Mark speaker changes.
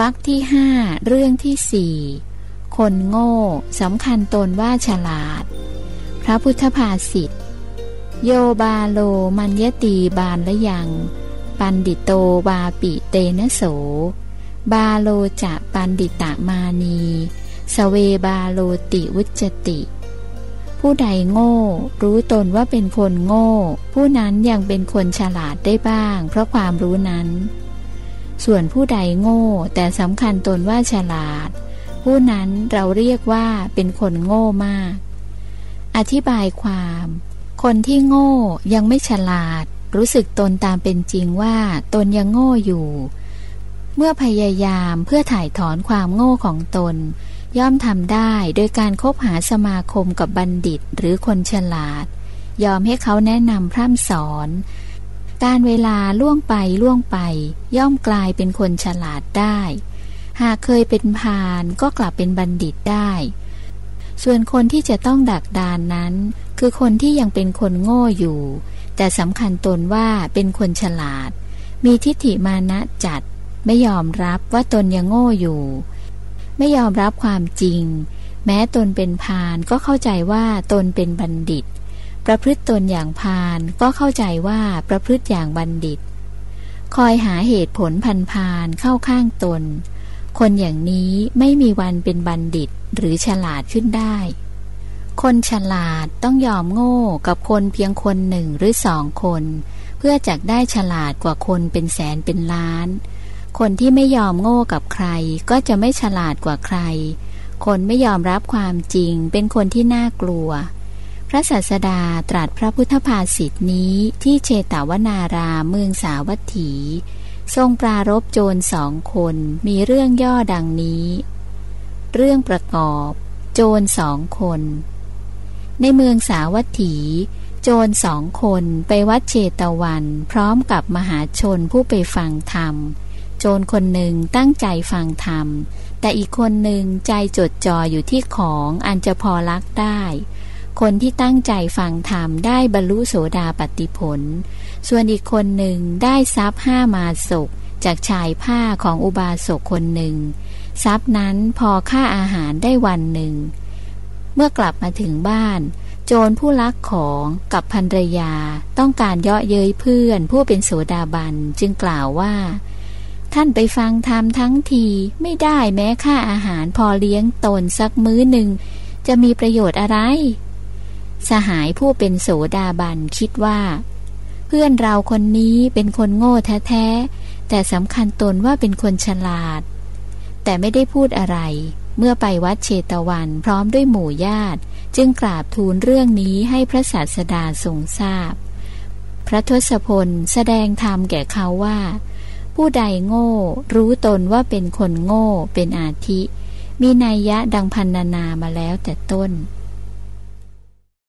Speaker 1: วรรคที่ห้าเรื่องที่สี่คนโง่สำคัญตนว่าฉลาด พระพุทธภาษิตโย พาโลมัญญตี พาลยัง ปัณฑิโต วาปิเตนะโส พาโลจะปัณฑิตะมานี สเว พาโลติวุจจติ ผู้ใดโง่รู้ตนว่าเป็นคนโง่ ผู้นั้นยังเป็นคนฉลาดได้บ้าง เพราะความรู้นั้น ส่วนผู้ใดโง่แต่สำคัญตนว่าฉลาด ผู้นั้นเราเรียกว่าเป็นคนโง่มาก อธิบายความ คนที่โง่ยังไม่ฉลาด รู้สึกตนตามเป็นจริงว่าตนยังโง่อยู่ เมื่อพยายามเพื่อถ่ายถอนความโง่ของตน ย่อมทำได้โดยการคบหาสมาคมกับบัณฑิตหรือคนฉลาด ยอมให้เขาแนะนำพร่ำสอน การเวลาล่วงไปล่วงไป ย่อมกลายเป็นคนฉลาดได้ หากเคยเป็นพานก็กลับเป็นบัณฑิตได้ ส่วนคนที่จะต้องดักดานนั้น คือคนที่ยังเป็นคนโง่อยู่ แต่สำคัญตนว่าเป็นคนฉลาด มีทิฏฐิมานะจัด ไม่ยอมรับว่าตนยังโง่อยู่ ไม่ยอมรับความจริง แม้ตนเป็นพานก็เข้าใจว่าตนเป็นบัณฑิต ประพฤติตนอย่างพานก็เข้าใจว่าประพฤติอย่างบัณฑิต คอยหาเหตุผลพันพานเข้าข้างตน คนอย่างนี้ไม่มีวันเป็นบัณฑิตหรือฉลาดขึ้นได้ คนฉลาดต้องยอมโง่กับคนเพียงคนหนึ่งหรือสองคน เพื่อจักได้ฉลาดกว่าคนเป็นแสนเป็นล้าน คนที่ไม่ยอมโง่กับใคร ก็จะไม่ฉลาดกว่าใคร คนไม่ยอมรับความจริงเป็นคนที่น่ากลัว พระศาสดาตรัสพระพุทธภาษิตนี้ที่เชตวนารามเมืองสาวัตถี ทรงปรารบโจรสองคนมีเรื่องย่อดังนี้ เรื่องประกอบ โจรสองคน ในเมืองสาวัตถี โจรสองคนไปวัดเชตวัน พร้อมกับมหาชนผู้ไปฟังธรรม โจรคนหนึ่งตั้งใจฟังธรรม แต่อีกคนหนึ่งใจจดจ่ออยู่ที่ของอันจะพอลักได้ คนที่ตั้งใจฟังธรรมได้บรรลุโสดาปติผล ส่วนอีกคนหนึ่งได้ทรัพย์ห้ามาศกจากชายผ้าของอุบาสกคนหนึ่ง ทรัพย์นั้นพอค่าอาหารได้วันหนึ่ง เมื่อกลับมาถึงบ้าน โจรผู้ลักของกับภรรยาต้องการเยาะเย้ยเพื่อนผู้เป็นโสดาบันจึงกล่าวว่า ท่านไปฟังธรรมทั้งทีไม่ได้แม้ค่าอาหารพอเลี้ยงตนสักมื้อหนึ่งจะมีประโยชน์อะไร สหายผู้เป็นโสดาบันคิดว่า เพื่อนเราคนนี้เป็นคนโง่แท้ๆ แต่สำคัญตนว่าเป็นคนฉลาด แต่ไม่ได้พูดอะไร เมื่อไปวัดเชตวันพร้อมด้วยหมู่ญาติ จึงกราบทูลเรื่องนี้ให้พระศาสดาทรงทราบพระทศพลแสดงธรรมแก่เขาว่า ผู้ใดโง่ รู้ตนว่าเป็นคนโง่เป็นอาทิ มีนัยยะดังพันนานามาแล้วแต่ต้น